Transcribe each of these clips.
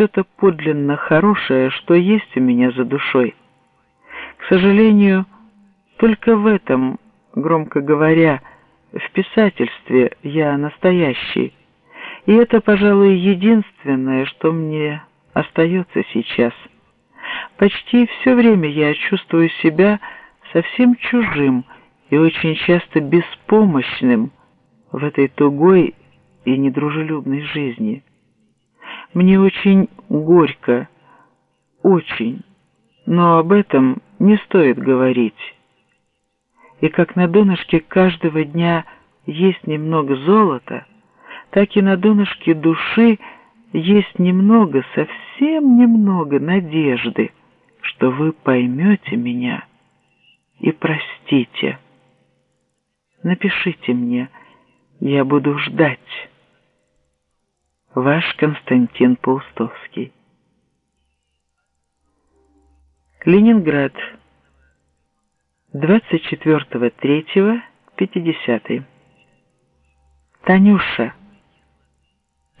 все то подлинно хорошее, что есть у меня за душой. К сожалению, только в этом, громко говоря, в писательстве я настоящий. И это, пожалуй, единственное, что мне остается сейчас. Почти все время я чувствую себя совсем чужим и очень часто беспомощным в этой тугой и недружелюбной жизни. Мне очень горько, очень, но об этом не стоит говорить. И как на донышке каждого дня есть немного золота, так и на донышке души есть немного, совсем немного надежды, что вы поймете меня и простите. Напишите мне, я буду ждать. Ваш Константин Паустовский. Ленинград. 24.03.50. Танюша,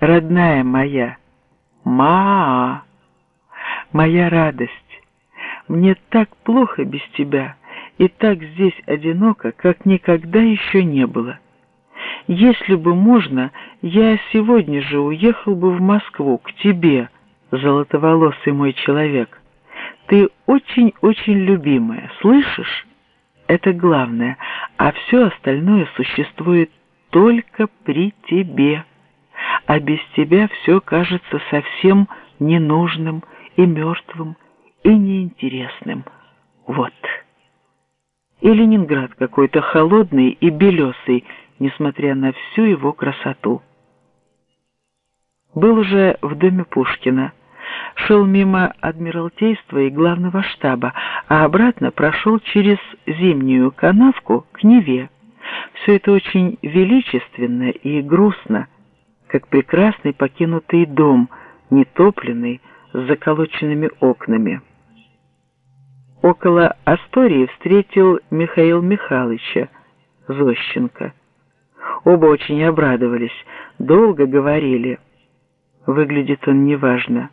родная моя, ма, моя радость, мне так плохо без тебя и так здесь одиноко, как никогда еще не было. Если бы можно, я сегодня же уехал бы в Москву, к тебе, золотоволосый мой человек. Ты очень-очень любимая, слышишь? Это главное, а все остальное существует только при тебе. А без тебя все кажется совсем ненужным и мертвым, и неинтересным. Вот. И Ленинград какой-то холодный и белесый, несмотря на всю его красоту. Был уже в доме Пушкина, шел мимо Адмиралтейства и главного штаба, а обратно прошел через зимнюю канавку к Неве. Все это очень величественно и грустно, как прекрасный покинутый дом, нетопленный, с заколоченными окнами. Около Астории встретил Михаил Михайловича Зощенко. Оба очень обрадовались, долго говорили. Выглядит он неважно.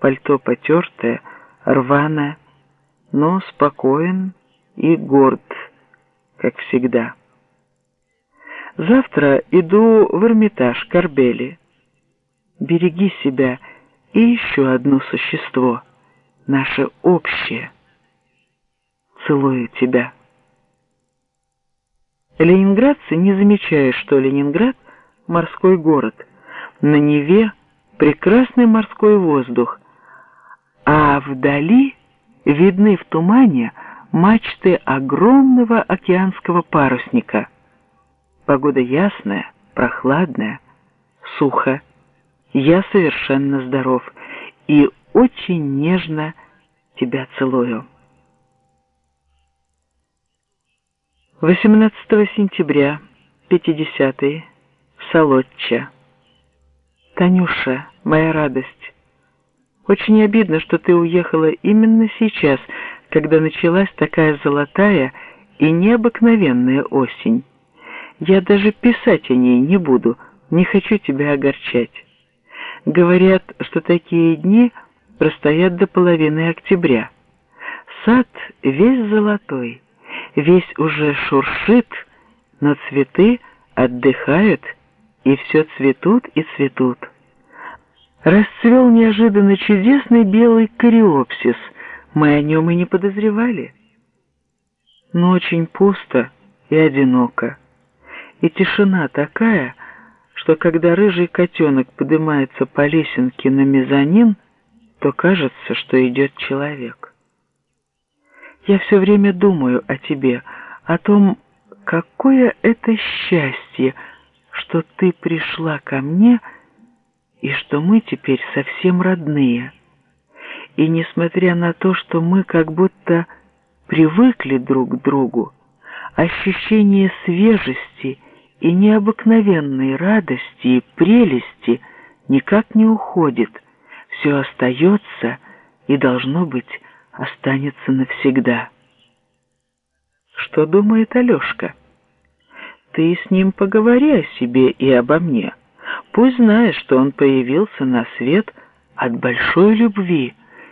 Пальто потертое, рваное, но спокоен и горд, как всегда. Завтра иду в Эрмитаж Корбели. Береги себя и еще одно существо, наше общее. Целую тебя. Ленинградцы не замечают, что Ленинград – морской город. На Неве прекрасный морской воздух, а вдали видны в тумане мачты огромного океанского парусника. Погода ясная, прохладная, сухо. Я совершенно здоров и очень нежно тебя целую. 18 сентября, 50-й, Солодча. Танюша, моя радость, очень обидно, что ты уехала именно сейчас, когда началась такая золотая и необыкновенная осень. Я даже писать о ней не буду, не хочу тебя огорчать. Говорят, что такие дни простоят до половины октября. Сад весь золотой весь уже шуршит, но цветы отдыхают, и все цветут и цветут. Расцвел неожиданно чудесный белый кориопсис, мы о нем и не подозревали. Но очень пусто и одиноко, и тишина такая, что когда рыжий котенок поднимается по лесенке на мезонин, то кажется, что идет человек. Я все время думаю о тебе, о том, какое это счастье, что ты пришла ко мне и что мы теперь совсем родные. И несмотря на то, что мы как будто привыкли друг к другу, ощущение свежести и необыкновенной радости и прелести никак не уходит, все остается и должно быть останется навсегда. Что думает Алешка? Ты с ним поговори о себе и обо мне. Пусть знает, что он появился на свет от большой любви